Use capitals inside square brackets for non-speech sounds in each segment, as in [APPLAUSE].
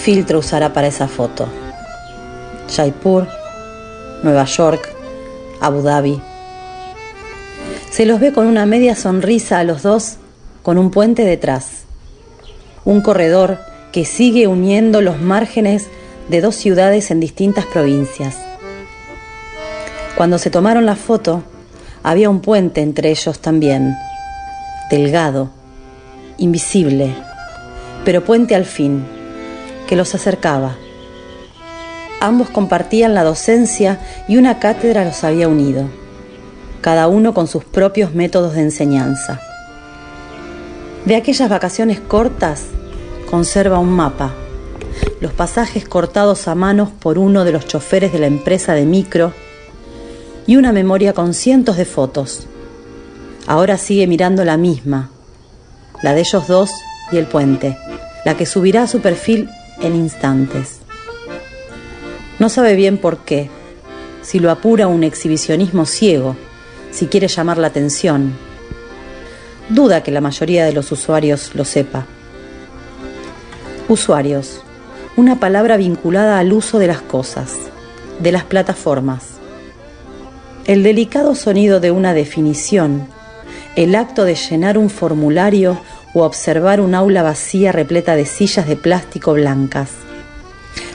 filtro usará para esa foto? Jaipur, Nueva York, Abu Dhabi. Se los ve con una media sonrisa a los dos, con un puente detrás. Un corredor que sigue uniendo los márgenes de dos ciudades en distintas provincias. Cuando se tomaron la foto, había un puente entre ellos también, delgado, invisible, pero puente al fin, que los acercaba. Ambos compartían la docencia y una cátedra los había unido, cada uno con sus propios métodos de enseñanza. De aquellas vacaciones cortas conserva un mapa, los pasajes cortados a manos por uno de los choferes de la empresa de micro y una memoria con cientos de fotos. Ahora sigue mirando la misma, la de ellos dos y el puente, la que subirá a su perfil en instantes. No sabe bien por qué, si lo apura un exhibicionismo ciego, si quiere llamar la atención. Duda que la mayoría de los usuarios lo sepa. Usuarios, una palabra vinculada al uso de las cosas, de las plataformas. El delicado sonido de una definición, el acto de llenar un formulario o observar un aula vacía repleta de sillas de plástico blancas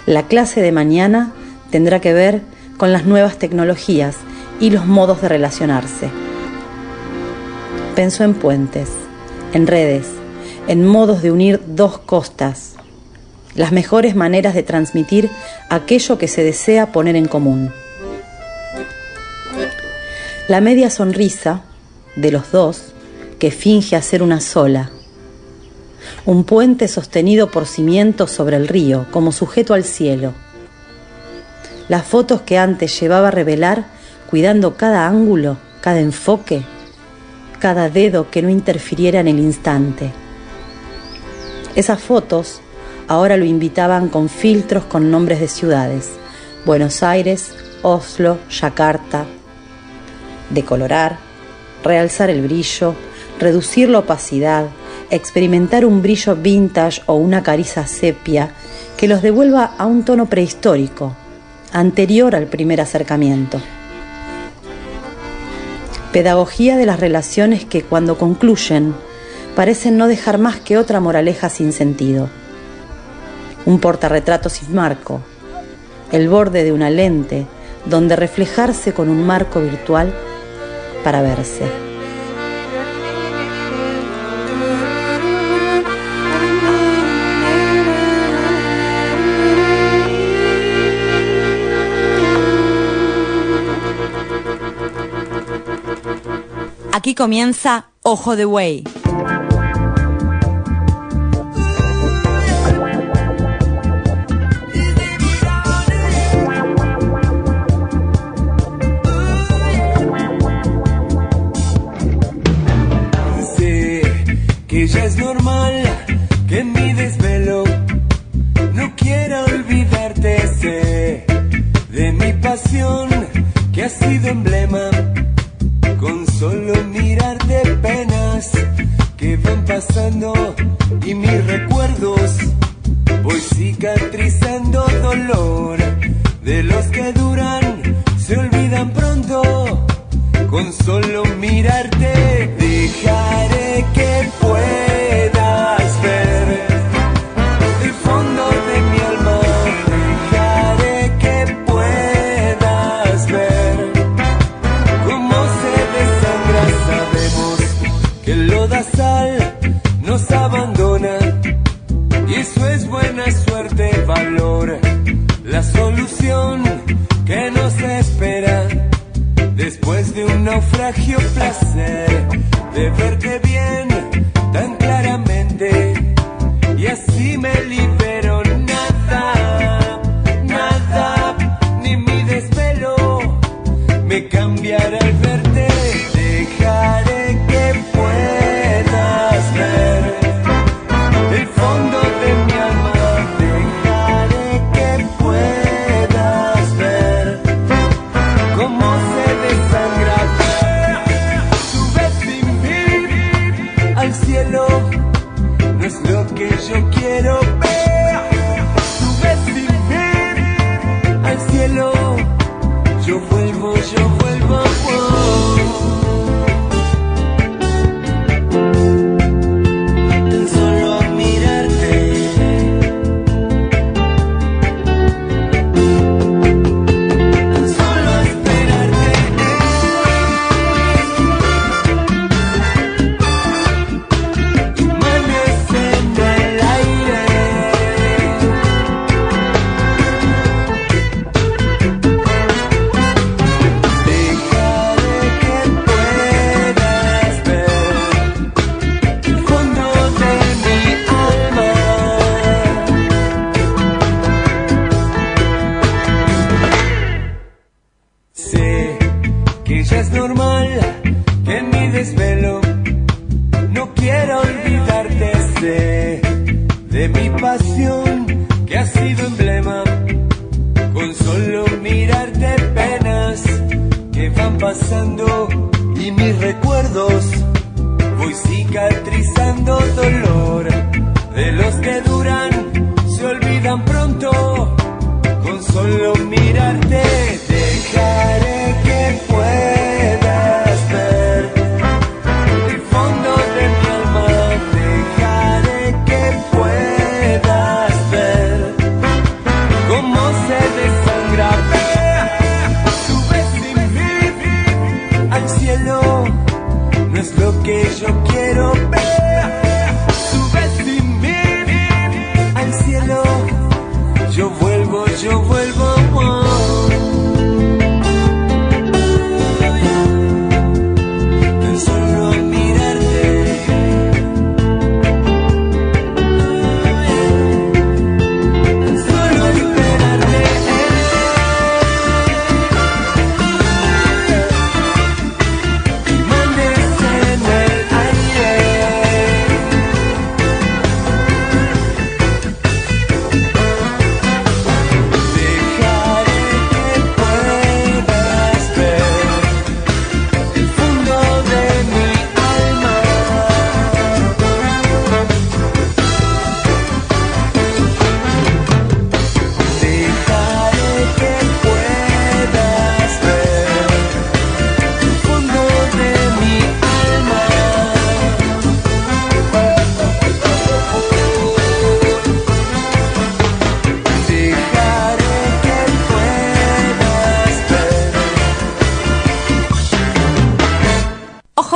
la clase de mañana tendrá que ver con las nuevas tecnologías y los modos de relacionarse. Pensó en puentes, en redes, en modos de unir dos costas, las mejores maneras de transmitir aquello que se desea poner en común. La media sonrisa de los dos que finge hacer una sola un puente sostenido por cimientos sobre el río, como sujeto al cielo. Las fotos que antes llevaba a revelar, cuidando cada ángulo, cada enfoque, cada dedo que no interfiriera en el instante. Esas fotos ahora lo invitaban con filtros con nombres de ciudades, Buenos Aires, Oslo, Yakarta. Decolorar, realzar el brillo, reducir la opacidad, experimentar un brillo vintage o una cariza sepia que los devuelva a un tono prehistórico, anterior al primer acercamiento. Pedagogía de las relaciones que cuando concluyen parecen no dejar más que otra moraleja sin sentido. Un portarretrato sin marco, el borde de una lente donde reflejarse con un marco virtual para verse. Aquí comienza Ojo de Buey.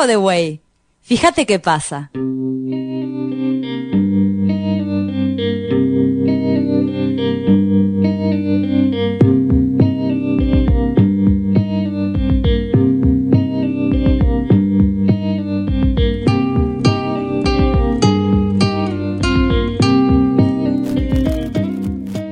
De Güey. Fíjate qué pasa.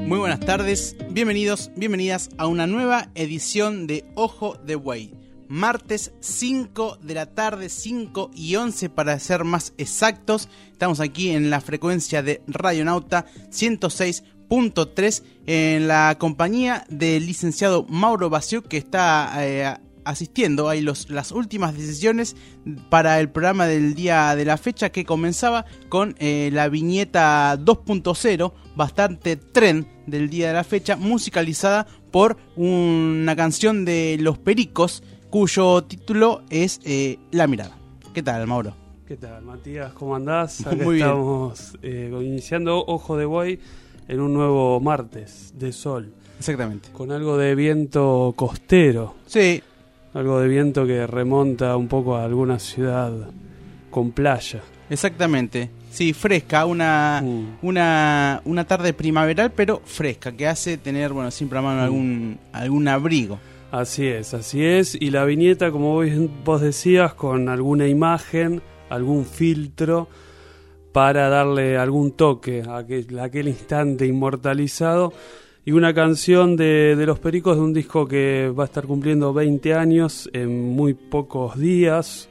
Muy buenas tardes, bienvenidos, bienvenidas a una nueva edición de Ojo de Buey. Martes 5 de la tarde, 5 y 11 para ser más exactos. Estamos aquí en la frecuencia de Radionauta 106.3 en la compañía del licenciado Mauro Bacio que está eh, asistiendo a las últimas decisiones para el programa del día de la fecha que comenzaba con eh, la viñeta 2.0, bastante tren del día de la fecha, musicalizada por una canción de Los Pericos, cuyo título es eh, La Mirada. ¿Qué tal, Mauro? ¿Qué tal, Matías? ¿Cómo andás? [LAUGHS] Acá Muy bien. estamos eh, iniciando Ojo de Buey en un nuevo martes de sol, Exactamente. con algo de viento costero, Sí, algo de viento que remonta un poco a alguna ciudad con playa. exactamente. Sí, fresca, una, Mm. una, una tarde primaveral, pero fresca, que hace tener, bueno, siempre a mano algún, algún abrigo. Así es, así es. Y la viñeta, como vos decías, con alguna imagen, algún filtro, para darle algún toque a aquel, a aquel instante inmortalizado. Y una canción de, de Los Pericos de un disco que va a estar cumpliendo 20 años en muy pocos días,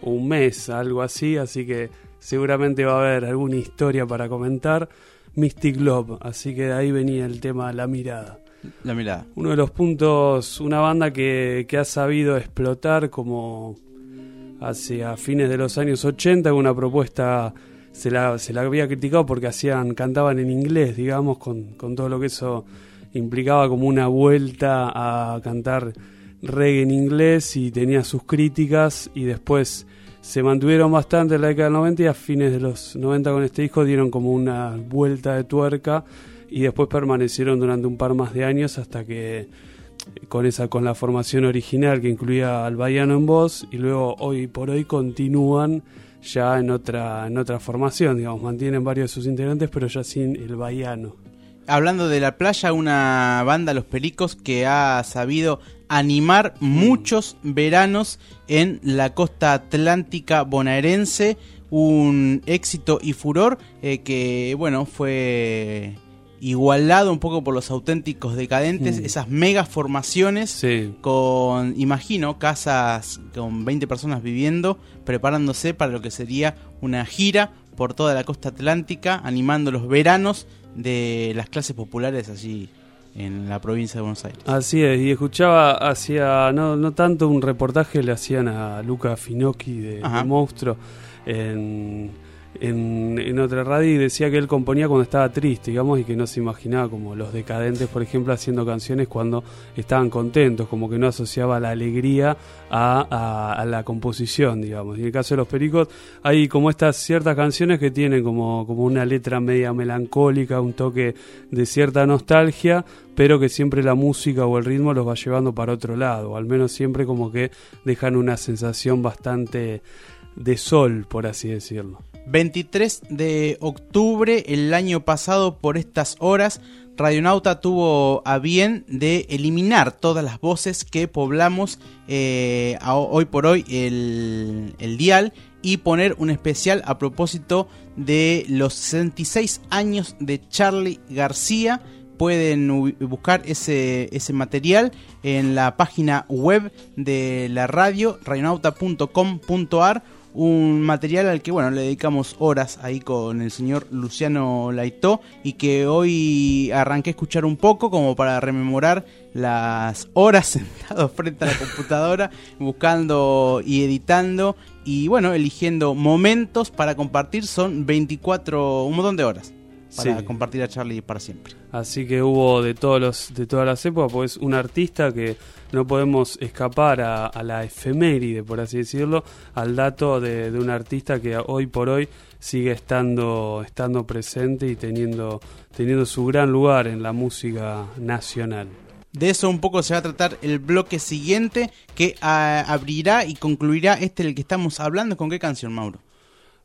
un mes, algo así. Así que seguramente va a haber alguna historia para comentar. Mystic Love, así que de ahí venía el tema La Mirada Uno de los puntos, una banda que, que ha sabido explotar como hacia fines de los años 80, una propuesta, se la, se la había criticado porque hacían, cantaban en inglés, digamos, con, con todo lo que eso implicaba como una vuelta a cantar reggae en inglés y tenía sus críticas y después se mantuvieron bastante en la década del 90 y a fines de los 90 con este disco dieron como una vuelta de tuerca y después permanecieron durante un par más de años hasta que con esa con la formación original que incluía al Baiano en voz y luego hoy por hoy continúan ya en otra en otra formación, digamos, mantienen varios de sus integrantes pero ya sin el Baiano. Hablando de la playa, una banda, Los Pericos, que ha sabido animar muchos veranos en la costa atlántica bonaerense. Un éxito y furor eh, que, bueno, fue igualado un poco por los auténticos decadentes, Mm. esas mega formaciones Sí. con, imagino, casas con 20 personas viviendo, preparándose para lo que sería una gira por toda la costa atlántica, animando los veranos de las clases populares allí en la provincia de Buenos Aires. Así es, y escuchaba hacía no, no tanto un reportaje le hacían a Luca Finocchi de, de Monstruo en, en, otra radio y decía que él componía cuando estaba triste, digamos, y que no se imaginaba como los decadentes, por ejemplo, haciendo canciones cuando estaban contentos, como que no asociaba la alegría a la composición, digamos. Y en el caso de los Pericos hay como estas ciertas canciones que tienen como, como una letra media melancólica, un toque de cierta nostalgia, pero que siempre la música o el ritmo los va llevando para otro lado, o al menos siempre como que dejan una sensación bastante de sol, por así decirlo. 23 de octubre el año pasado por estas horas Radionauta tuvo a bien de eliminar todas las voces que poblamos eh, hoy por hoy el, el dial y poner un especial a propósito de los 66 años de Charlie García. Pueden buscar ese, ese material en la página web de la radio, radionauta.com.ar un material al que bueno le dedicamos horas ahí con el señor Luciano Laitó y que hoy arranqué a escuchar un poco como para rememorar las horas [LAUGHS] sentado frente a la computadora buscando y editando y bueno eligiendo momentos para compartir. Son 24 un montón de horas para Sí. compartir a Charlie para siempre Así que hubo de todos los, de todas las épocas, pues un artista que no podemos escapar a, a la efeméride, por así decirlo, al dato de, de un artista que hoy por hoy sigue estando, estando presente y teniendo, teniendo su gran lugar en la música nacional. De eso un poco se va a tratar el bloque siguiente que ah, abrirá y concluirá este del que estamos hablando. ¿Con qué canción, Mauro?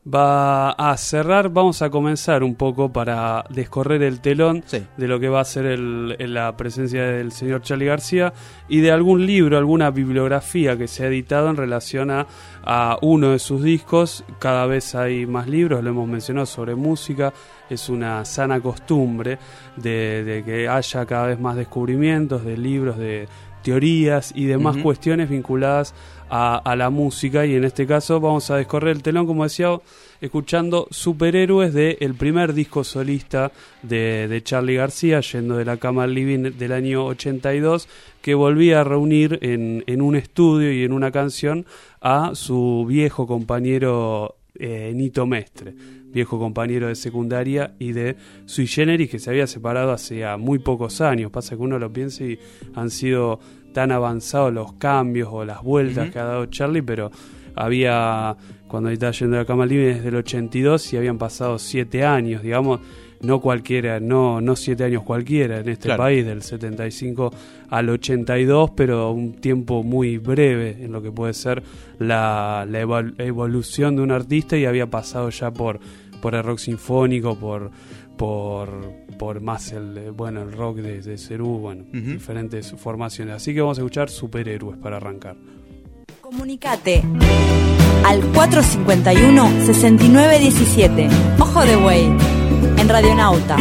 Va a cerrar, vamos a comenzar un poco para descorrer el telón Sí. de lo que va a ser el- la presencia del señor Charlie García y de algún libro, alguna bibliografía que se ha editado en relación a, a uno de sus discos. Cada vez hay más libros, lo hemos mencionado sobre música, es una sana costumbre de, de que haya cada vez más descubrimientos de libros, de teorías y demás Ujú. cuestiones vinculadas a, a la música y en este caso vamos a descorrer el telón, como decía, escuchando Superhéroes del el primer disco solista de, de Charlie García, yendo de la cama al living del año 82, que volvía a reunir en, en un estudio y en una canción a su viejo compañero eh, Nito Mestre, viejo compañero de secundaria y de Sui Generis que se había separado hace ya muy pocos años. Pasa que uno lo piensa y han sido tan avanzados los cambios o las vueltas que ha dado Charlie, pero había, cuando estaba yendo a la cama libre desde el 82 y habían pasado siete años, digamos, no cualquiera, no, no siete años cualquiera en este Claro. país, del 75 al 82, pero un tiempo muy breve en lo que puede ser la, la evol- evolución de un artista y había pasado ya por, por el rock sinfónico, por, por, por más el, eh, bueno, el rock de, de Cerú, bueno, diferentes formaciones. Así que vamos a escuchar superhéroes para arrancar. Comunicate al 451-6917. Ojo de Güey. En Radionauta.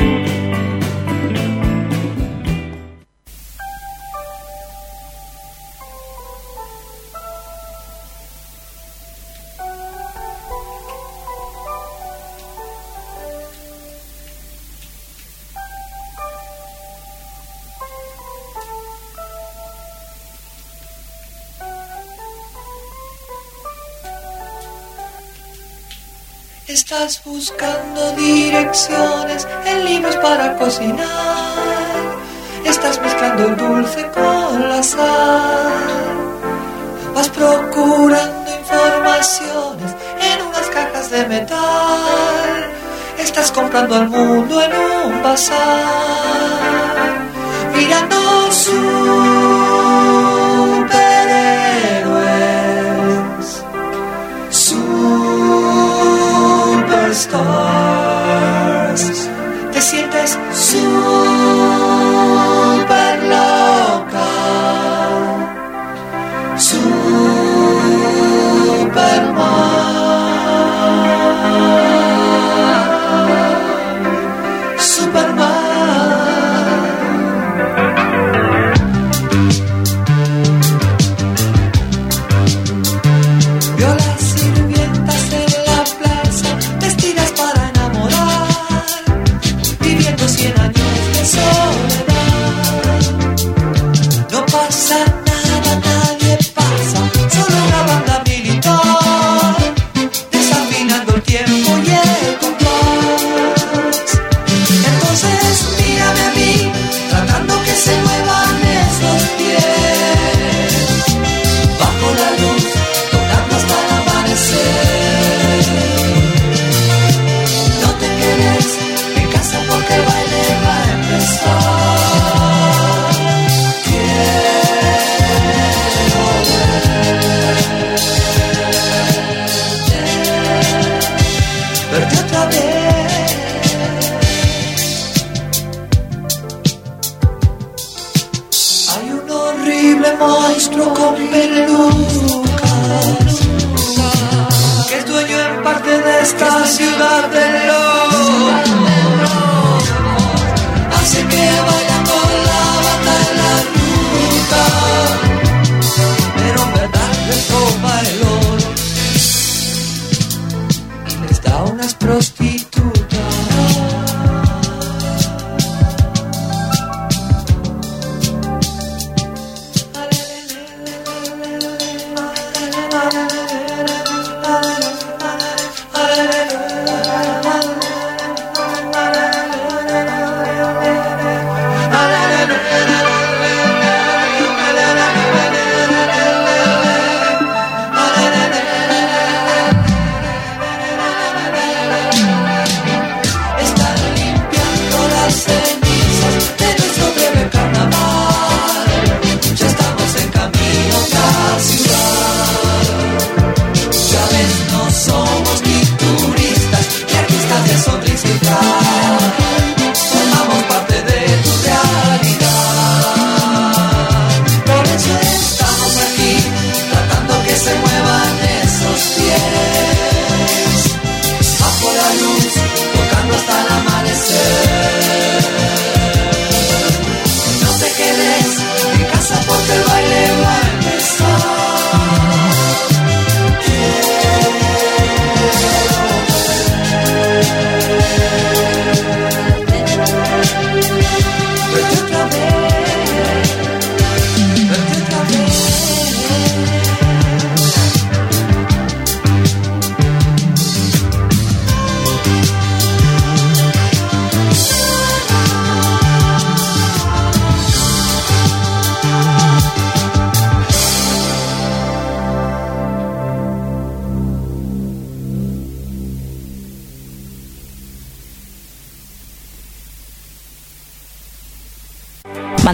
Estás buscando direcciones en libros para cocinar. Estás mezclando el dulce con la sal. Vas procurando informaciones en unas cajas de metal. Estás comprando al mundo en un bazar. Mirando superhéroes. stars.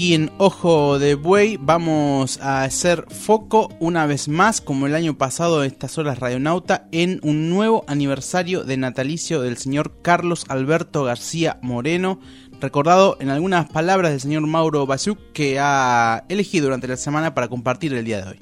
aquí en Ojo de Buey, vamos a hacer foco una vez más, como el año pasado, estas horas Radionauta, en un nuevo aniversario de natalicio del señor Carlos Alberto García Moreno, recordado en algunas palabras del señor Mauro Basiuk, que ha elegido durante la semana para compartir el día de hoy.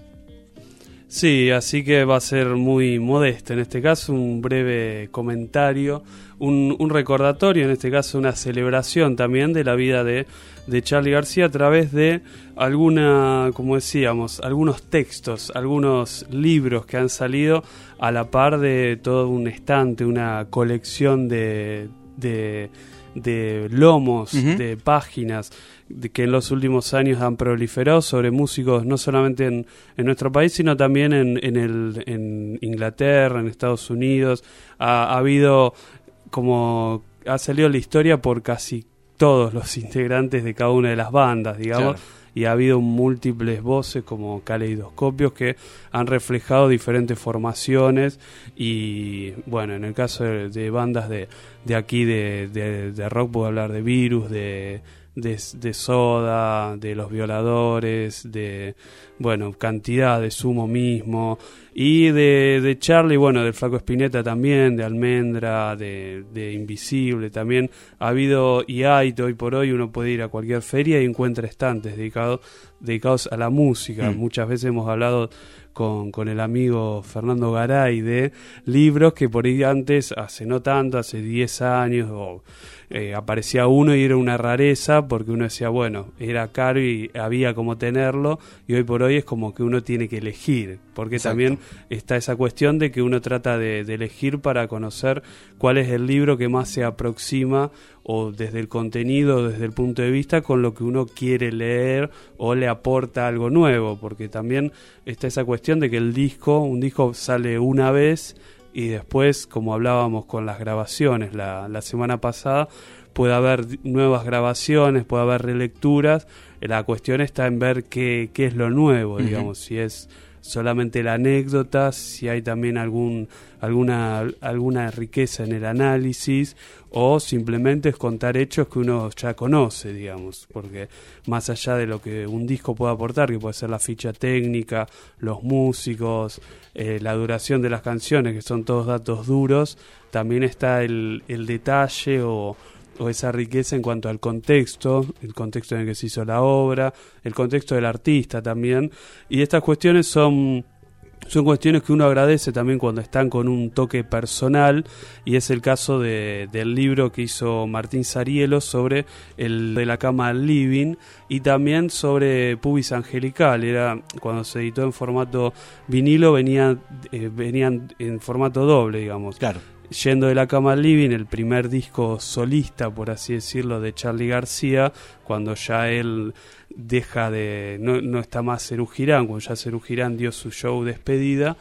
Sí, así que va a ser muy modesto en este caso, un breve comentario, un, un recordatorio, en este caso una celebración también de la vida de, de Charlie García a través de alguna, como decíamos, algunos textos, algunos libros que han salido a la par de todo un estante, una colección de, de, de lomos, de páginas que en los últimos años han proliferado sobre músicos no solamente en, en nuestro país, sino también en, en, el, en Inglaterra, en Estados Unidos. Ha, ha habido como ha salido la historia por casi todos los integrantes de cada una de las bandas, digamos. Claro. Y ha habido múltiples voces como caleidoscopios que han reflejado diferentes formaciones y bueno, en el caso de, de bandas de, de aquí de, de- de rock puedo hablar de Virus, de, de, de Soda, de Los Violadores, de bueno, cantidad de Sumo mismo y de, de Charlie, bueno, del Flaco Espineta también, de Almendra, de, de Invisible también. Ha habido y hay hoy por hoy uno puede ir a cualquier feria y encuentra estantes dedicados dedicados a la música. Mm. Muchas veces hemos hablado con, con el amigo Fernando Garay de libros que por ahí antes, hace no tanto, hace 10 años, o, eh, aparecía uno y era una rareza porque uno decía, bueno, era caro y había como tenerlo, y hoy por hoy es como que uno tiene que elegir, porque Exacto. también está esa cuestión de que uno trata de, de elegir para conocer cuál es el libro que más se aproxima o desde el contenido, desde el punto de vista, con lo que uno quiere leer o le aporta algo nuevo, porque también está esa cuestión de que el disco, un disco sale una vez y después, como hablábamos con las grabaciones la, la semana pasada, puede haber nuevas grabaciones, puede haber relecturas, la cuestión está en ver qué, qué es lo nuevo, digamos, si es solamente la anécdota, si hay también algún, alguna, alguna riqueza en el análisis o simplemente es contar hechos que uno ya conoce, digamos, porque más allá de lo que un disco puede aportar, que puede ser la ficha técnica, los músicos, eh, la duración de las canciones, que son todos datos duros, también está el, el detalle o, o esa riqueza en cuanto al contexto, el contexto en el que se hizo la obra, el contexto del artista también, y estas cuestiones son son cuestiones que uno agradece también cuando están con un toque personal y es el caso de, del libro que hizo Martín Sarielo sobre el de la cama al living y también sobre Pubis Angelical. Era cuando se editó en formato vinilo venía, eh, venían en formato doble digamos. Claro. Yendo de la cama al living, el primer disco solista, por así decirlo, de Charlie García, cuando ya él deja de. no, no está más Cerú Girán, cuando ya Cerú Girán dio su show despedida,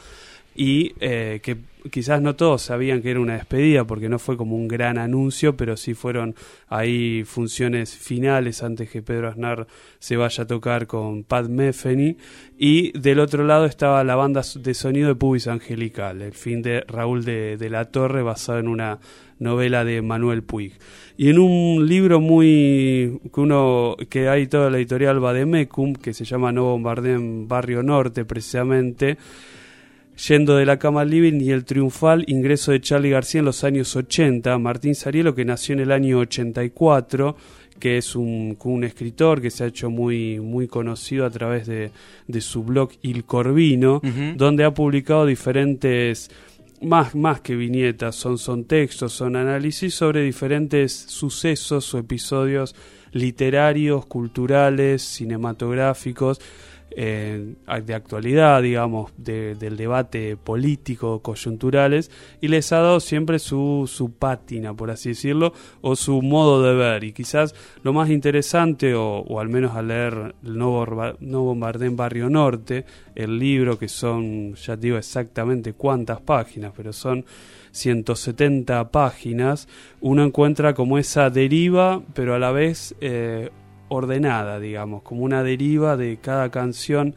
y eh, que quizás no todos sabían que era una despedida porque no fue como un gran anuncio, pero sí fueron ahí funciones finales antes que Pedro Aznar se vaya a tocar con Pat Metheny y del otro lado estaba la banda de sonido de Pubis Angelical, el fin de Raúl de, de la Torre basado en una novela de Manuel Puig. Y en un libro muy que uno que hay toda la editorial Bademecum que se llama No Bombardeen Barrio Norte precisamente Yendo de la cama al living y el triunfal ingreso de Charlie García en los años 80, Martín Sarielo que nació en el año 84, que es un, un escritor que se ha hecho muy, muy conocido a través de, de su blog Il Corvino, donde ha publicado diferentes, más, más que viñetas, son, son textos, son análisis sobre diferentes sucesos o episodios literarios, culturales, cinematográficos, de actualidad, digamos, de- del debate político, coyunturales, y les ha dado siempre su, su pátina, por así decirlo, o su modo de ver. Y quizás lo más interesante, o, al menos al leer el No, no Bombardeen Barrio Norte, el libro que son, ya digo exactamente cuántas páginas, pero son 170 páginas, uno encuentra como esa deriva, pero a la vez eh, ordenada, digamos, como una deriva de cada canción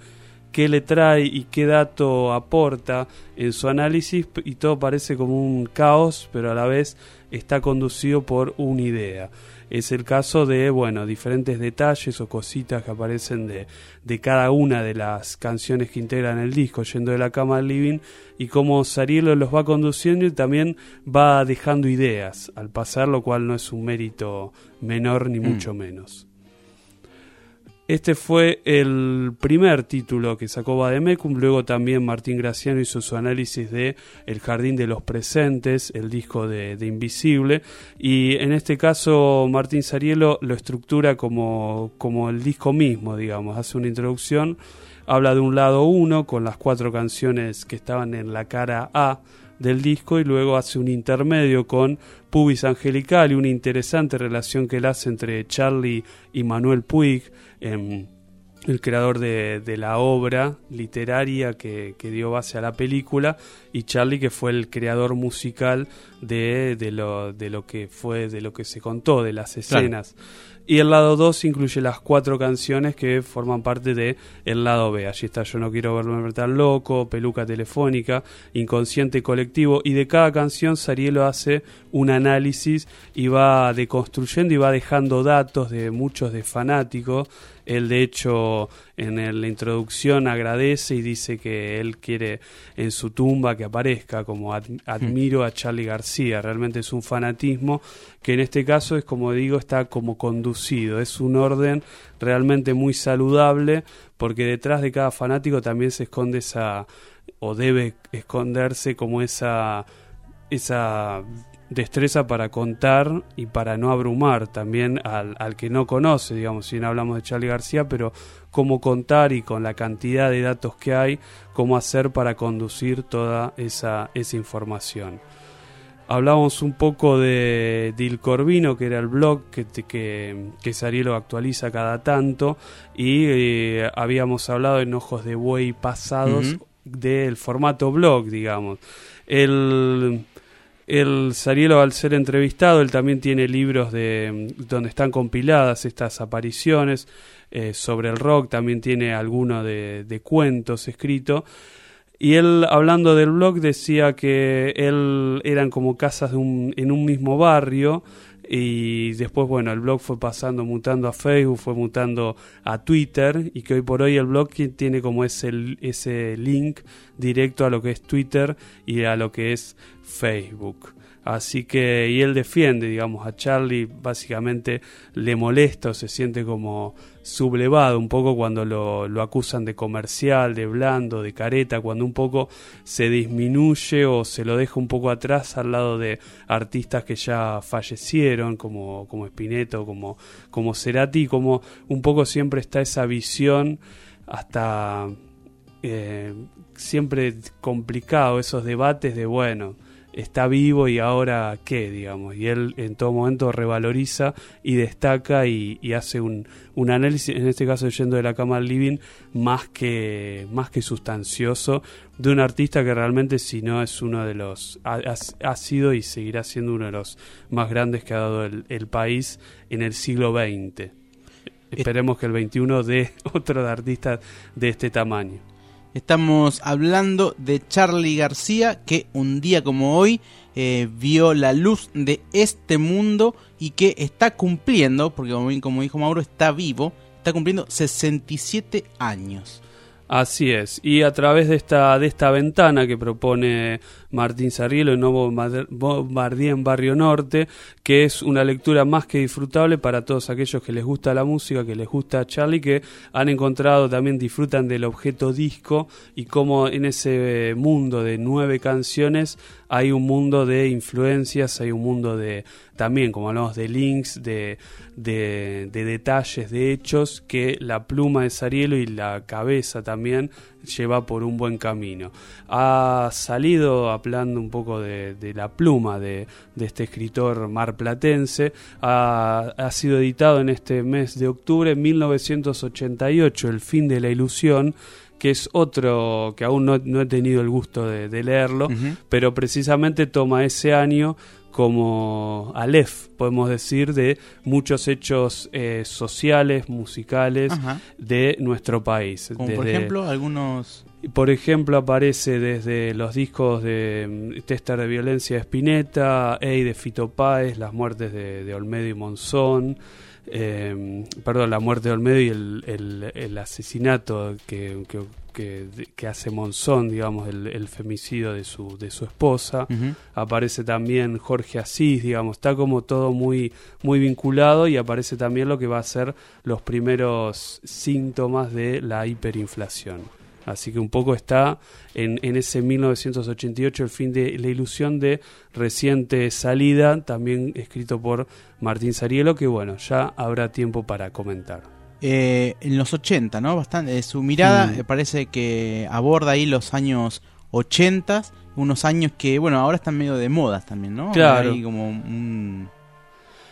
qué le trae y qué dato aporta en su análisis y todo parece como un caos, pero a la vez está conducido por una idea. Es el caso de, bueno, diferentes detalles o cositas que aparecen de, de cada una de las canciones que integran el disco, yendo de la cama al living, y cómo Sarielo los va conduciendo y también va dejando ideas al pasar, lo cual no es un mérito menor ni Mm. mucho menos. Este fue el primer título que sacó Bademecum, luego también Martín Graciano hizo su análisis de El Jardín de los Presentes, el disco de, de Invisible, y en este caso Martín Sarielo lo estructura como, como el disco mismo, digamos, hace una introducción, habla de un lado uno con las cuatro canciones que estaban en la cara A del disco y luego hace un intermedio con Pubis Angelical y una interesante relación que él hace entre Charlie y Manuel Puig, em, el creador de, de la obra literaria que, que dio base a la película, y Charlie que fue el creador musical de, de, lo, de lo que fue, de lo que se contó, de las Claro. Y el lado 2 incluye las cuatro canciones que forman parte de el lado B. Allí está Yo no quiero verme tan loco, Peluca telefónica, Inconsciente colectivo. Y de cada canción Sarielo hace un análisis y va deconstruyendo y va dejando datos de muchos de fanáticos. Él de hecho en la introducción agradece y dice que él quiere en su tumba que aparezca como ad- admiro a Charlie García. Realmente es un fanatismo que en este caso es como digo está como conducido. Es un orden realmente muy saludable porque detrás de cada fanático también se esconde esa o debe esconderse como esa esa destreza para contar y para no abrumar también al, al que no conoce, digamos, si no hablamos de Charlie García, pero cómo contar y con la cantidad de datos que hay, cómo hacer para conducir toda esa, esa información. Hablábamos un poco de, de Il Corvino, que era el blog que, que, que Sarielo actualiza cada tanto, y eh, habíamos hablado en Ojos de Buey pasados del formato blog, digamos. El, El Sarielo, al ser entrevistado, él también tiene libros de donde están compiladas estas apariciones eh, sobre el rock, también tiene alguno de, de cuentos escritos. Y él, hablando del blog, decía que él eran como casas de un, en un mismo barrio. Y después, bueno, el blog fue pasando, mutando a Facebook, fue mutando a Twitter. Y que hoy por hoy el blog tiene como ese, ese link directo a lo que es Twitter y a lo que es Facebook. Así que, y él defiende, digamos, a Charlie, básicamente le molesta o se siente como sublevado un poco cuando lo, acusan de comercial, de blando, de careta, cuando un poco se disminuye o se lo deja un poco atrás al lado de artistas que ya fallecieron, como, como Spinetto, como, como Cerati, como un poco siempre está esa visión hasta eh, siempre complicado, esos debates de, bueno, está vivo y ahora qué, digamos. Y él en todo momento revaloriza y destaca y, y hace un, un, análisis, en este caso yendo de la cama al living, más que, más que sustancioso de un artista que realmente si no es uno de los, ha, ha, sido y seguirá siendo uno de los más grandes que ha dado el, el país en el siglo XX. Esperemos que el 21 dé [LAUGHS] otro de artistas de este tamaño. Estamos hablando de Charlie García, que un día como hoy eh, vio la luz de este mundo y que está cumpliendo, porque como, dijo Mauro, está vivo, está cumpliendo 67 años. Así es, y a través de esta, de esta ventana que propone Martín Sarrielo en Nuevo Bombardía en Barrio Norte, que es una lectura más que disfrutable para todos aquellos que les gusta la música, que les gusta Charlie, que han encontrado, también disfrutan del objeto disco y cómo en ese mundo de nueve canciones hay un mundo de influencias, hay un mundo de, también como hablamos de links, de, de, de detalles, de hechos, que la pluma de Sarielo y la cabeza también lleva por un buen camino. Ha salido, hablando un poco de, de la pluma de, de, este escritor marplatense, ha, ha, sido editado en este mes de octubre, 1988, El fin de la ilusión, que es otro que aún no, no he tenido el gusto de, de leerlo, uh -huh. pero precisamente toma ese año como Aleph, podemos decir, de muchos hechos eh, sociales, musicales Ajá. de nuestro país. Como por ejemplo, algunos... Por ejemplo, aparece desde los discos de Tester de Violencia de Spinetta, Ey de Fito Páez, las muertes de, de Olmedo y Monzón, eh, perdón, la muerte de Olmedo y el, el, el asesinato que, que, que, que, hace Monzón, digamos, el, el, femicidio de su, de su esposa. Uh -huh. Aparece también Jorge Asís, digamos, está como todo muy, muy vinculado y aparece también lo que va a ser los primeros síntomas de la hiperinflación. Así que un poco está en, en, ese 1988 el fin de la ilusión de reciente salida, también escrito por Martín Sarielo, que bueno, ya habrá tiempo para comentar. Eh, en los 80, ¿no? Bastante, su mirada mm. parece que aborda ahí los años 80, unos años que, bueno, ahora están medio de modas también, ¿no? Claro. Hay como un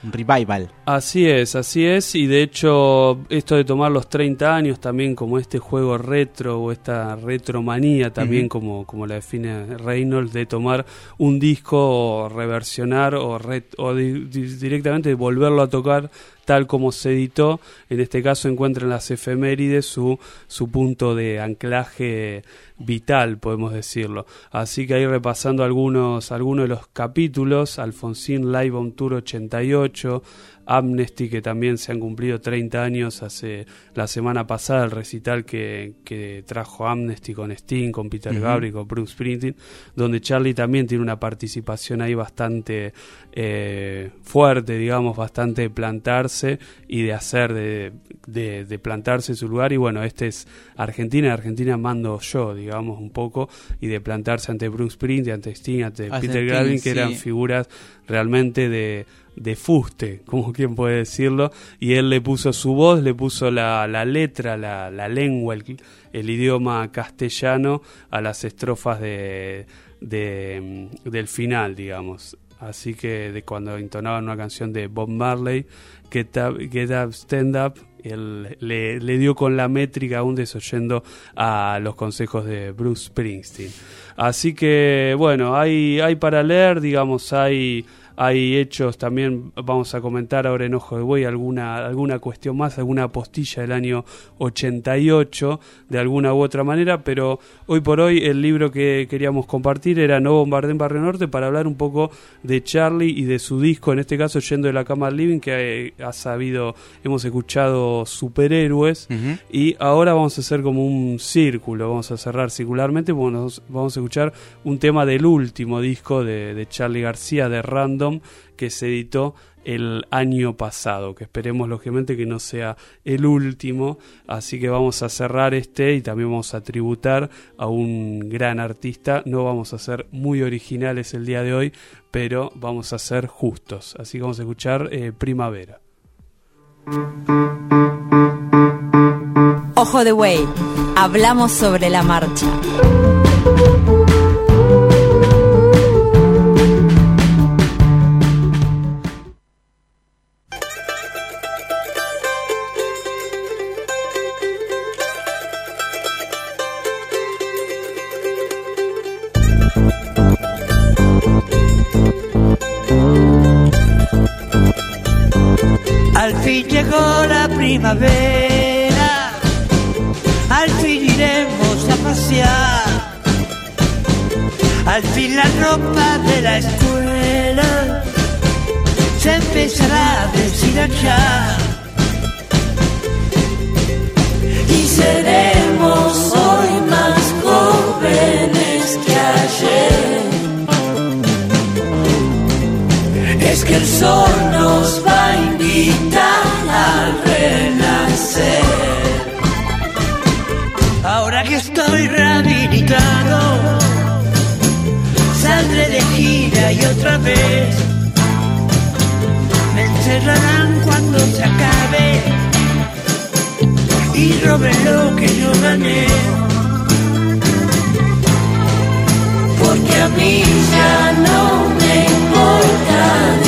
un revival. Así es, así es, y de hecho esto de tomar los 30 años también como este juego retro o esta retromanía también uh -huh. como, como la define Reynolds de tomar un disco o reversionar o, re, o di, di, directamente volverlo a tocar tal como se editó, en este caso encuentra en las efemérides su, su punto de anclaje vital, podemos decirlo. Así que ahí repasando algunos, algunos de los capítulos, Alfonsín Live on Tour 88, Amnesty, que también se han cumplido 30 años hace la semana pasada, el recital que, que trajo Amnesty con Sting, con Peter uh -huh. Gabriel, con Bruce Springsteen, donde Charlie también tiene una participación ahí bastante eh, fuerte, digamos, bastante de plantarse y de hacer, de, de, de, plantarse en su lugar. Y bueno, este es Argentina, Argentina mando yo, digamos, un poco, y de plantarse ante Bruce Springsteen, ante Sting, ante Peter Gabriel, que sí. eran figuras realmente de de fuste, como quien puede decirlo, y él le puso su voz, le puso la, la letra, la, la lengua, el, el, idioma castellano a las estrofas de, de, del final, digamos. Así que de cuando entonaban una canción de Bob Marley, Get Up, Get up Stand Up, él le, le dio con la métrica aún desoyendo a los consejos de Bruce Springsteen. Así que, bueno, hay, hay para leer, digamos, hay hay hechos también, vamos a comentar ahora en Ojo de Buey alguna, alguna cuestión más, alguna postilla del año 88 de alguna u otra manera, pero hoy por hoy el libro que queríamos compartir era No Bombardén Barrio Norte para hablar un poco de Charlie y de su disco, en este caso Yendo de la Cama al Living, que eh, ha sabido, hemos escuchado superhéroes y ahora vamos a hacer como un círculo, vamos a cerrar circularmente, vamos a escuchar un tema del último disco de, de Charlie García de Random que se editó el año pasado, que esperemos lógicamente que no sea el último, así que vamos a cerrar este y también vamos a tributar a un gran artista, no vamos a ser muy originales el día de hoy, pero vamos a ser justos, así que vamos a escuchar eh, Primavera. Ojo de Buey, hablamos sobre la marcha. Llegó la primavera, al fin iremos a pasear, al fin la ropa de la escuela se empezará a deshilachar. Y seremos hoy más jóvenes que ayer. Es que el sol nos va a invitar a renacer. Ahora que estoy rehabilitado, saldré de gira y otra vez me encerrarán cuando se acabe y roben lo que yo gané. Porque a mí ya no me importa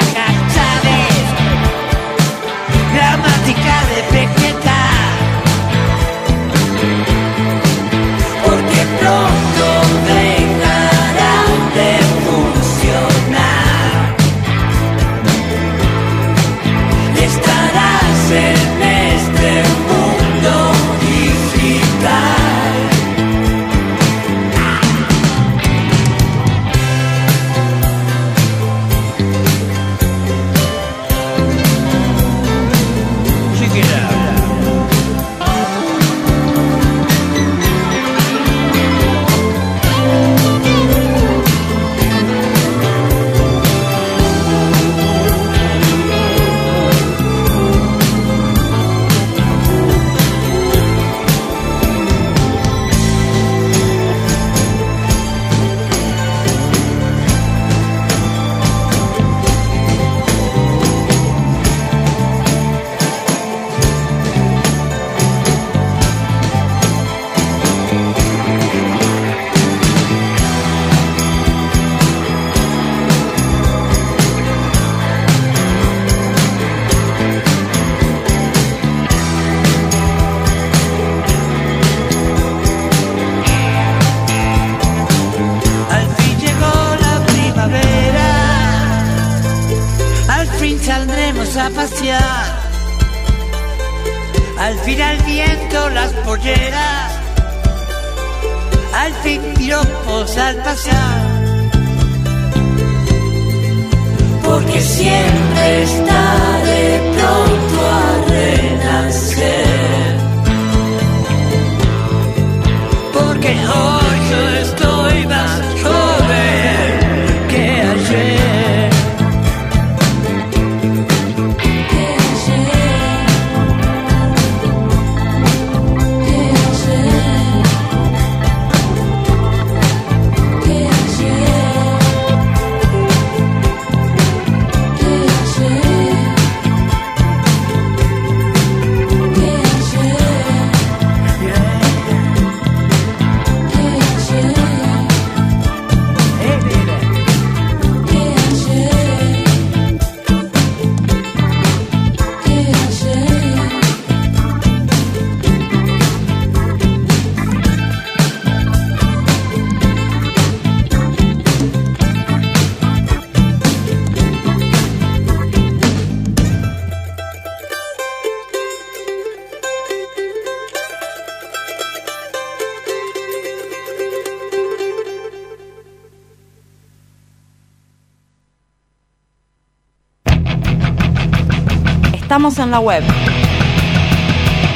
Estamos en la web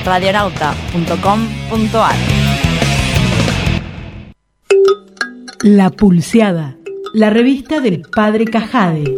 radionauta.com.ar. La Pulseada, la revista del Padre Cajade.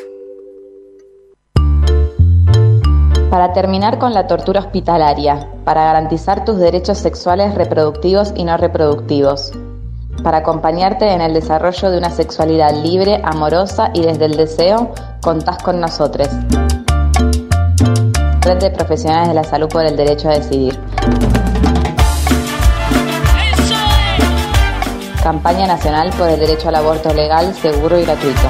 Para terminar con la tortura hospitalaria, para garantizar tus derechos sexuales reproductivos y no reproductivos, para acompañarte en el desarrollo de una sexualidad libre, amorosa y desde el deseo, contás con nosotros. Red de Profesionales de la Salud por el Derecho a Decidir. Campaña Nacional por el Derecho al Aborto Legal, Seguro y Gratuito.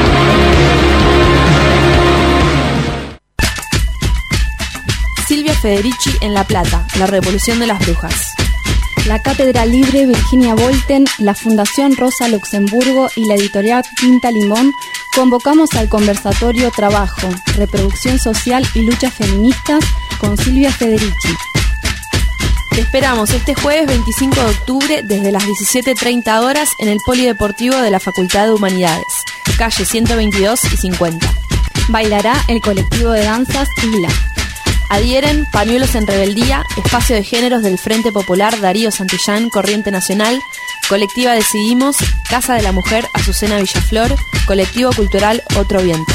Federici en La Plata, La Revolución de las Brujas. La Cátedra Libre Virginia Volten, la Fundación Rosa Luxemburgo y la editorial Quinta Limón convocamos al conversatorio Trabajo, Reproducción Social y Luchas Feministas con Silvia Federici. Te esperamos este jueves 25 de octubre desde las 17.30 horas en el Polideportivo de la Facultad de Humanidades, calle 122 y 50. Bailará el colectivo de danzas ILA. Adhieren Pañuelos en Rebeldía, Espacio de Géneros del Frente Popular Darío Santillán, Corriente Nacional, Colectiva Decidimos, Casa de la Mujer Azucena Villaflor, Colectivo Cultural Otro Viento.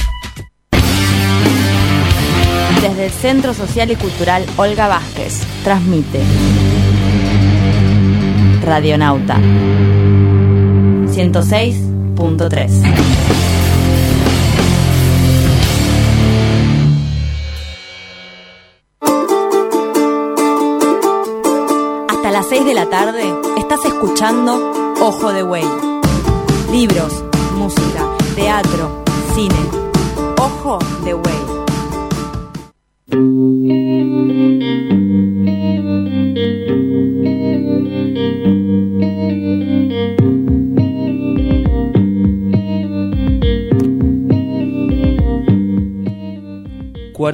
Desde el Centro Social y Cultural Olga Vázquez, transmite Radionauta 106.3. Hasta las 6 de la tarde estás escuchando Ojo de Güey. Libros, música, teatro, cine. Ojo de Güey.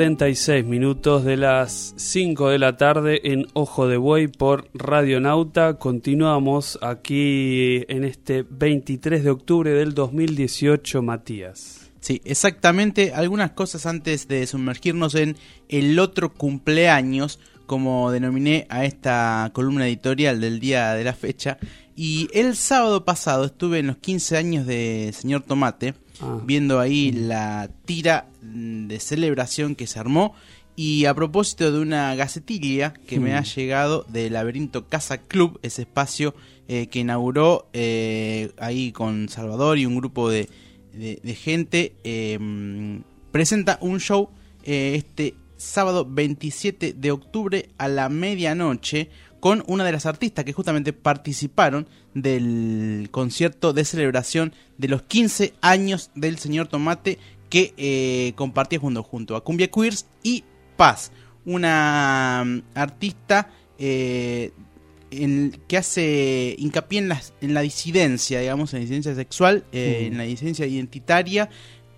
46 minutos de las 5 de la tarde en Ojo de Buey por Radionauta. Continuamos aquí en este 23 de octubre del 2018, Matías. Sí, exactamente. Algunas cosas antes de sumergirnos en el otro cumpleaños, como denominé a esta columna editorial del día de la fecha. Y el sábado pasado estuve en los 15 años de Señor Tomate, Ah. viendo ahí la tira mm, de celebración que se armó. Y a propósito de una gacetilla que me Mm. ha llegado del Laberinto Casa Club, ese espacio eh, que inauguró eh, ahí con Salvador y un grupo de, de- de gente, eh, mm, presenta un show eh, este sábado 27 de octubre a la medianoche con una de las artistas que justamente participaron del concierto de celebración de los 15 años del señor Tomate que eh, compartía junto, junto a Cumbia Queers y Paz, una mm, artista eh, en- que hace hincapié en, las- en la disidencia, digamos, en la disidencia sexual, eh, Mm. en la disidencia identitaria,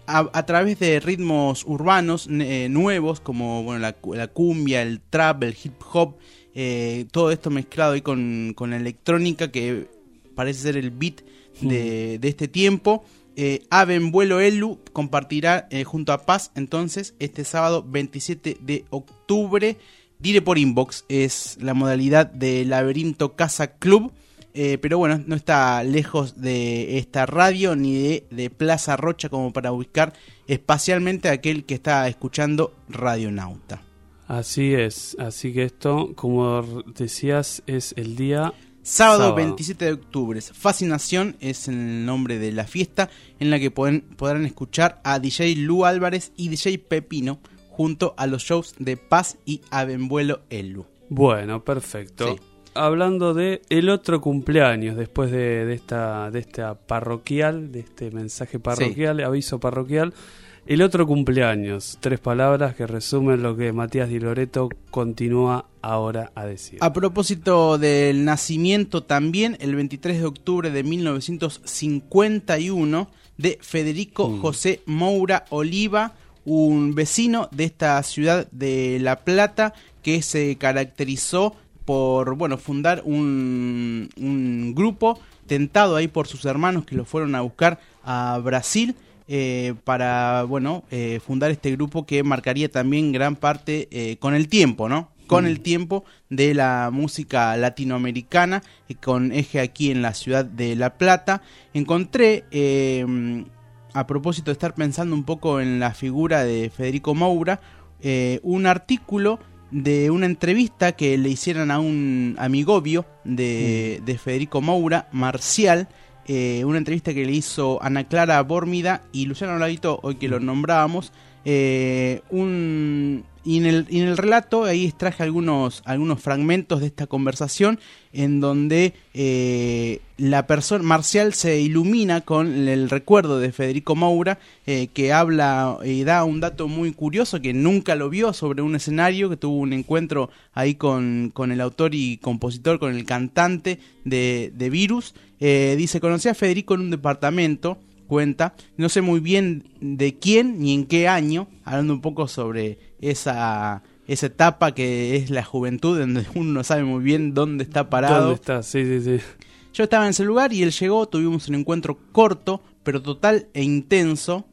a, a través de ritmos urbanos eh, nuevos como bueno, la cumbia, el trap, el hip hop, eh, todo esto mezclado ahí con, con la electrónica que parece ser el beat de, de este tiempo. Eh, Ave en vuelo Elu compartirá eh, junto a Paz entonces este sábado 27 de octubre. Diré por inbox, es la modalidad de Laberinto Casa Club. eh, pero bueno, no está lejos de esta radio ni de, de Plaza Rocha como para ubicar espacialmente a aquel que está escuchando Radionauta. Así es, así que esto, como decías, es el día Sábado, 27 de octubre. Fascinación es el nombre de la fiesta en la que pueden, podrán escuchar a DJ Lu Álvarez y DJ Pepino junto a los shows de Paz y Abenvuelo Elu. Bueno, perfecto. Sí. Hablando de el otro cumpleaños, después de, de esta, de esta parroquial, de este mensaje parroquial, aviso parroquial, el otro cumpleaños, tres palabras que resumen lo que Matías Di Loreto continúa ahora a decir. A propósito del nacimiento también, el 23 de octubre de 1951, de Federico Mm. José Moura Oliva, un vecino de esta ciudad de La Plata que se caracterizó por bueno fundar un, un grupo tentado ahí por sus hermanos que lo fueron a buscar a Brasil eh, para bueno eh, fundar este grupo que marcaría también gran parte eh, con el tiempo no con el tiempo de la música latinoamericana con eje aquí en la ciudad de La Plata. Encontré a propósito de estar pensando un poco en la figura de Federico Moura eh, un artículo de una entrevista que le hicieron a un amigobio de, de Federico Moura, Marcial, eh, una entrevista que le hizo Ana Clara Bórmida y Luciano Lavito, hoy que lo nombrábamos, eh, un, y, en el, en el relato ahí extraje algunos, algunos fragmentos de esta conversación en donde eh, la persona Marcial se ilumina con el recuerdo de Federico Moura eh, que habla y da un dato muy curioso que nunca lo vio sobre un escenario que tuvo un encuentro ahí con, con el autor y compositor con el cantante de, de Virus. Eh, dice conocí a Federico en un departamento cuenta no sé muy bien de quién ni en qué año hablando un poco sobre esa esa etapa que es la juventud donde uno no sabe muy bien dónde está parado ¿Dónde está? Sí, sí, sí. yo estaba en ese lugar y él llegó, tuvimos un encuentro corto, pero total e intenso.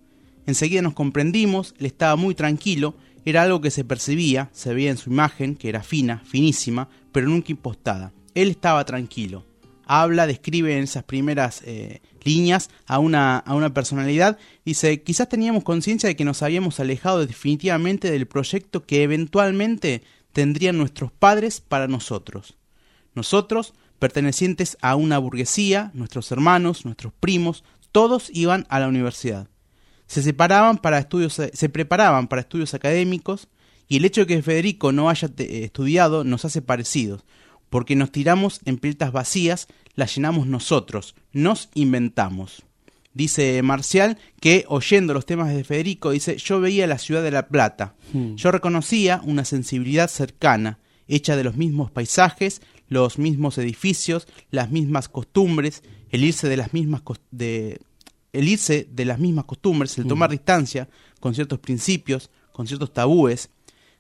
Enseguida nos comprendimos, él estaba muy tranquilo, era algo que se percibía, se veía en su imagen, que era fina, finísima, pero nunca impostada. Él estaba tranquilo. Habla, describe en esas primeras eh, líneas a una, a una personalidad. Dice, quizás teníamos conciencia de que nos habíamos alejado definitivamente del proyecto que eventualmente tendrían nuestros padres para nosotros. Nosotros, pertenecientes a una burguesía, nuestros hermanos, nuestros primos, todos iban a la universidad. Se separaban para estudios, se preparaban para estudios académicos y el hecho de que Federico no haya te- estudiado nos hace parecidos, porque nos tiramos en piletas vacías, las llenamos nosotros, nos inventamos. Dice Marcial que oyendo los temas de Federico, dice, yo veía la ciudad de La Plata, Hmm. yo reconocía una sensibilidad cercana, hecha de los mismos paisajes, los mismos edificios, las mismas costumbres, el irse de las mismas de el irse de las mismas costumbres, el tomar distancia con ciertos principios, con ciertos tabúes.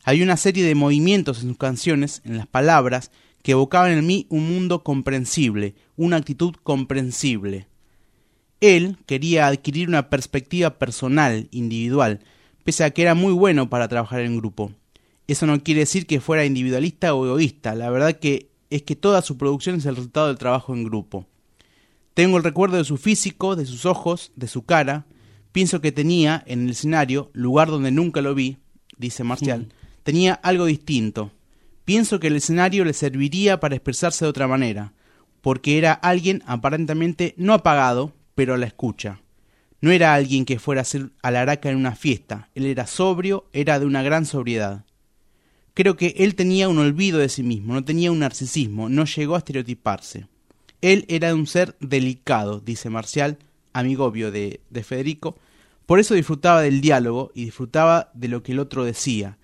Hay una serie de movimientos en sus canciones, en las palabras, que evocaban en mí un mundo comprensible, una actitud comprensible. Él quería adquirir una perspectiva personal, individual, pese a que era muy bueno para trabajar en grupo. Eso no quiere decir que fuera individualista o egoísta, la verdad que es que toda su producción es el resultado del trabajo en grupo. Tengo el recuerdo de su físico, de sus ojos, de su cara. Pienso que tenía, en el escenario, lugar donde nunca lo vi, dice Marcial, tenía algo distinto. Pienso que el escenario le serviría para expresarse de otra manera, porque era alguien aparentemente no apagado, pero a la escucha. No era alguien que fuera a ser alaraca en una fiesta, él era sobrio, era de una gran sobriedad. Creo que él tenía un olvido de sí mismo, no tenía un narcisismo, no llegó a estereotiparse. Él era un ser delicado, dice Marcial, amigobio de, de Federico, por eso disfrutaba del diálogo y disfrutaba de lo que el otro decía.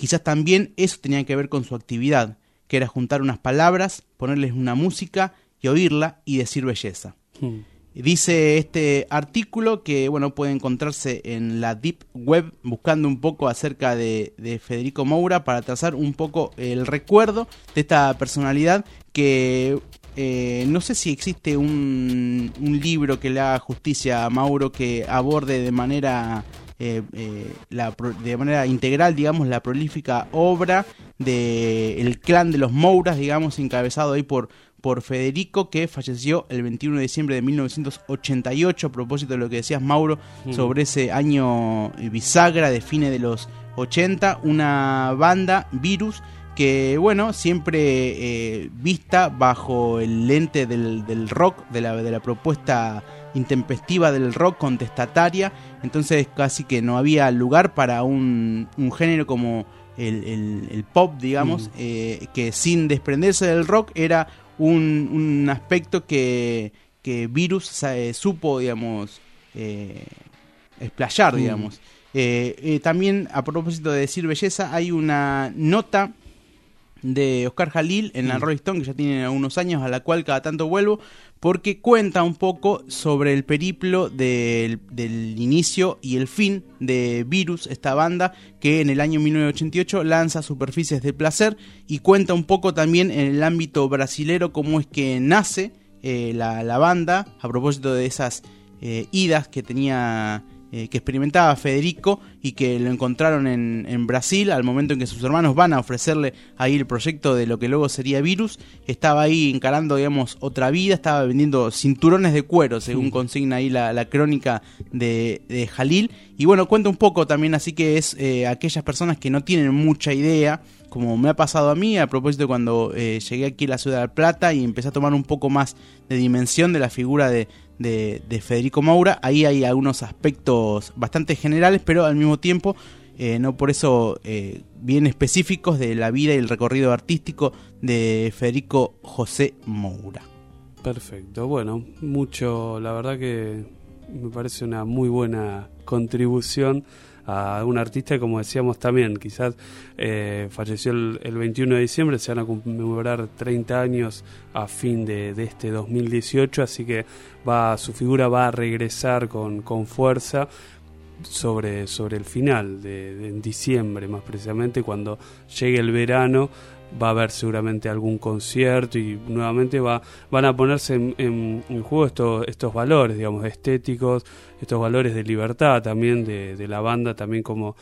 Quizás también eso tenía que ver con su actividad, que era juntar unas palabras, ponerles una música y oírla y decir belleza. Hmm. Dice este artículo que bueno puede encontrarse en la Deep Web buscando un poco acerca de, de Federico Moura para trazar un poco el recuerdo de esta personalidad que eh, no sé si existe un, un libro que le haga justicia a Mauro que aborde de manera eh, eh, la de manera integral digamos la prolífica obra de el clan de los Mouras digamos encabezado ahí por por Federico, que falleció el 21 de diciembre de 1988, a propósito de lo que decías, Mauro, Mm. sobre ese año bisagra de fines de los 80, una banda, Virus, que bueno, siempre eh, vista bajo el lente del, del rock, de la, de la propuesta intempestiva del rock contestataria, entonces casi que no había lugar para un, un género como el, el- el pop, digamos, Mm. eh, que sin desprenderse del rock era un, un aspecto que, que Virus eh, supo, digamos, eh, explayar, Mm. digamos. Eh, también, a propósito de decir belleza, hay una nota de Oscar Jalil en la Mm. Rolling Stone, que ya tiene algunos años, a la cual cada tanto vuelvo, porque cuenta un poco sobre el periplo del, del inicio y el fin de Virus, esta banda que en el año 1988 lanza Superficies de Placer y cuenta un poco también en el ámbito brasilero cómo es que nace eh, la, la banda, a propósito de esas eh, idas que tenía eh, que experimentaba Federico y que lo encontraron en, en Brasil al momento en que sus hermanos van a ofrecerle ahí el proyecto de lo que luego sería Virus. Estaba ahí encarando, digamos, otra vida, estaba vendiendo cinturones de cuero, según consigna ahí la, la crónica de, de Jalil. Y bueno, cuenta un poco también, así que es eh, aquellas personas que no tienen mucha idea, como me ha pasado a mí, a propósito cuando eh, llegué aquí a la ciudad de La Plata y empecé a tomar un poco más de dimensión de la figura de, de, de Federico Maura. Ahí hay algunos aspectos bastante generales, pero al mismo tiempo, eh, no por eso eh, bien específicos de la vida y el recorrido artístico de Federico José Moura. Perfecto, bueno, mucho, la verdad que me parece una muy buena contribución a un artista como decíamos también, quizás eh, falleció el, el 21 de diciembre, se van a conmemorar 30 años a fin de, de este 2018, así que va su figura va a regresar con, con fuerza sobre, sobre el final de, en diciembre más precisamente cuando llegue el verano va a haber seguramente algún concierto y nuevamente va, van a ponerse en, juego estos, estos valores, digamos, estéticos, estos valores de libertad también de, de la banda, también como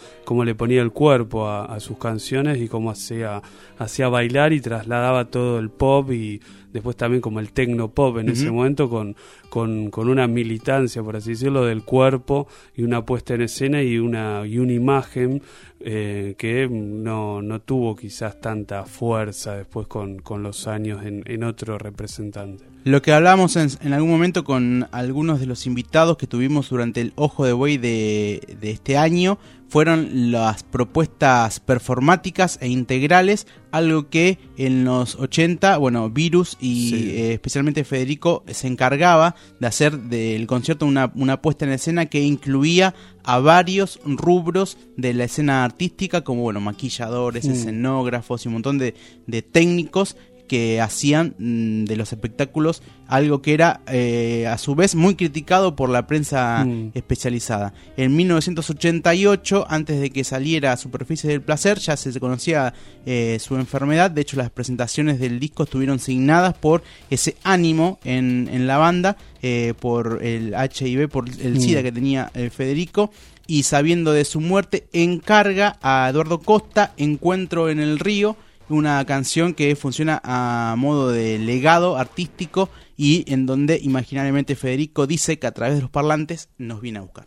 le ponía el cuerpo a, a sus canciones y cómo hacía, hacía bailar y trasladaba todo el pop y después también como el tecno pop en ese momento con, con, con una militancia, por así decirlo, del cuerpo y una puesta en escena y una, y una imagen eh, que no, no tuvo quizás tanta fuerza después con, con los años en, en otro representante. Lo que hablábamos en, en algún momento con algunos de los invitados que tuvimos durante el Ojo de Buey de, de este año fueron las propuestas performáticas e integrales, algo que en los 80, bueno, Virus y Sí. eh, especialmente Federico se encargaba de hacer del concierto una, una puesta en escena que incluía a varios rubros de la escena artística, como bueno, maquilladores, Mm. escenógrafos y un montón de, de técnicos que hacían mm, de los espectáculos algo que era eh, a su vez muy criticado por la prensa Mm. especializada. En 1988, antes de que saliera Superficie del Placer, ya se conocía eh, su enfermedad. De hecho, las presentaciones del disco estuvieron signadas por ese ánimo en, en la banda, eh, por el HIV, por el Mm. SIDA que tenía Federico. Y sabiendo de su muerte, encarga a Eduardo Costa Encuentro en el Río, una canción que funciona a modo de legado artístico y en donde imaginariamente Federico dice que a través de los parlantes nos viene a buscar.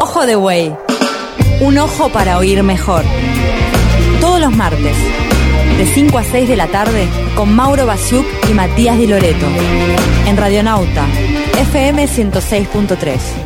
Ojo de Buey. Un ojo para oír mejor. Todos los martes, de 5 a 6 de la tarde, con Mauro Basiuk y Matías Di Loreto. En Radionauta, FM 106.3.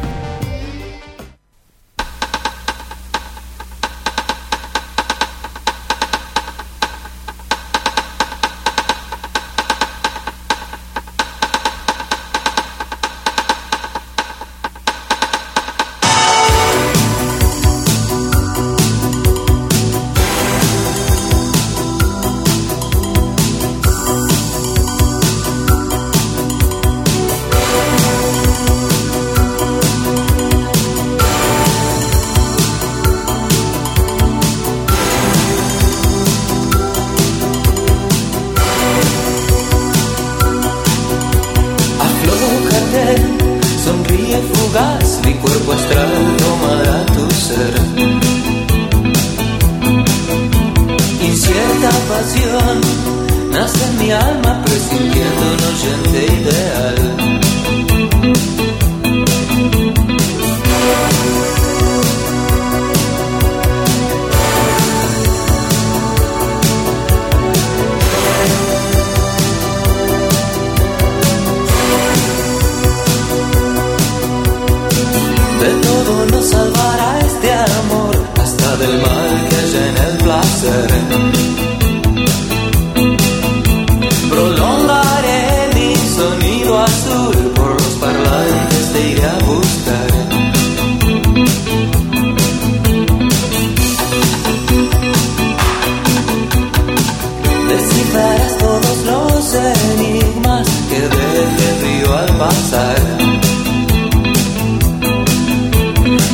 río al pasar.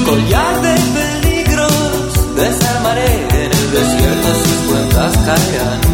Collar de peligros desarmaré en el desierto sus cuentas caerán.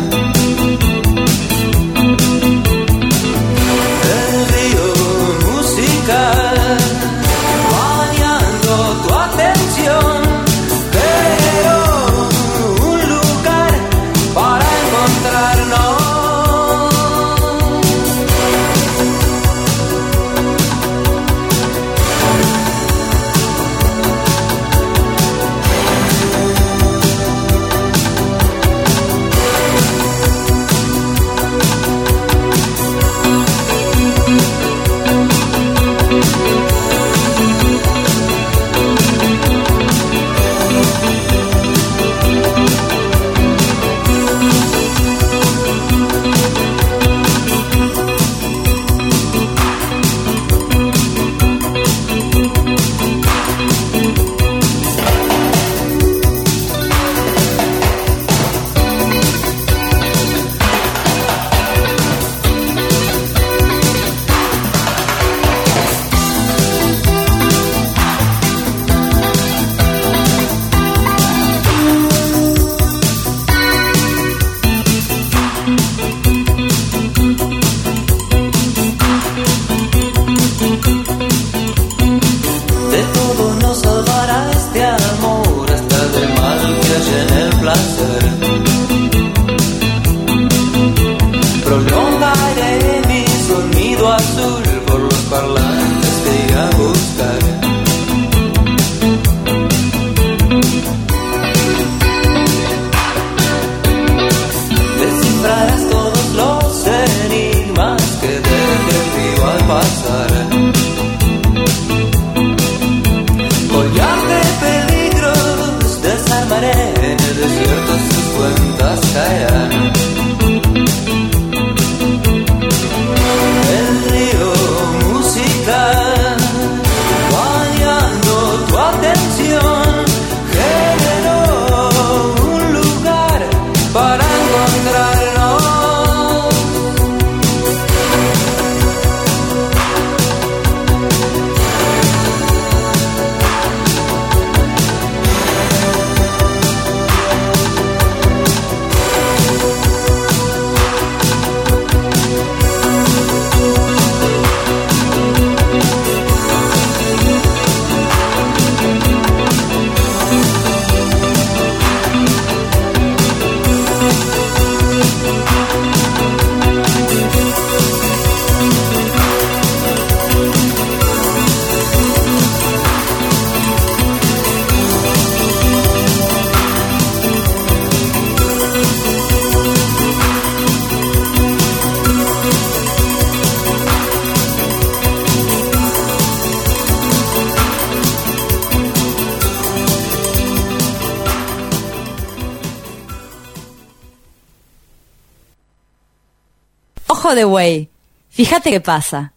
De buey. Fíjate qué pasa.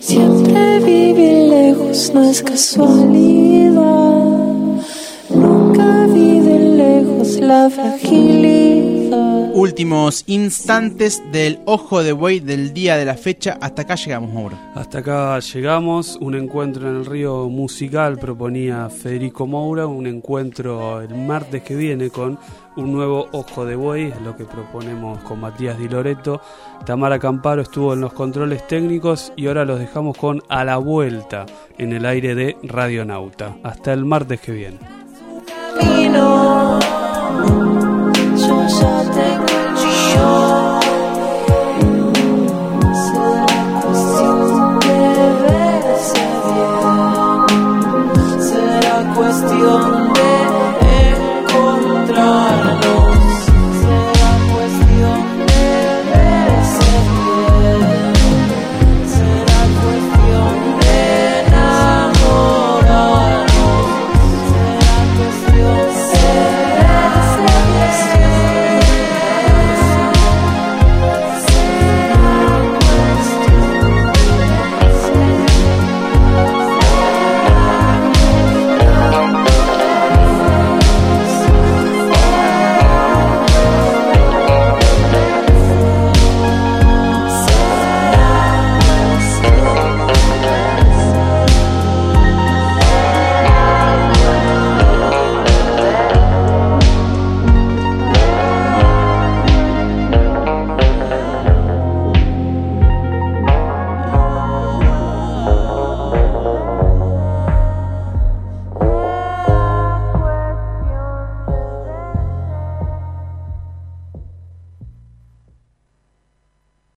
Siempre vivir lejos no es casualidad. Nunca vi de lejos la fragilidad. Últimos instantes del ojo de buey del día de la fecha. Hasta acá llegamos, Mauro. Hasta acá llegamos, un encuentro en el río musical proponía Federico Moura, un encuentro el martes que viene con un nuevo Ojo de Buey, es lo que proponemos con Matías Di Loreto. Tamara Camparo estuvo en los controles técnicos y ahora los dejamos con A la Vuelta en el aire de Radionauta. Hasta el martes que viene. Camino. Yo ya tengo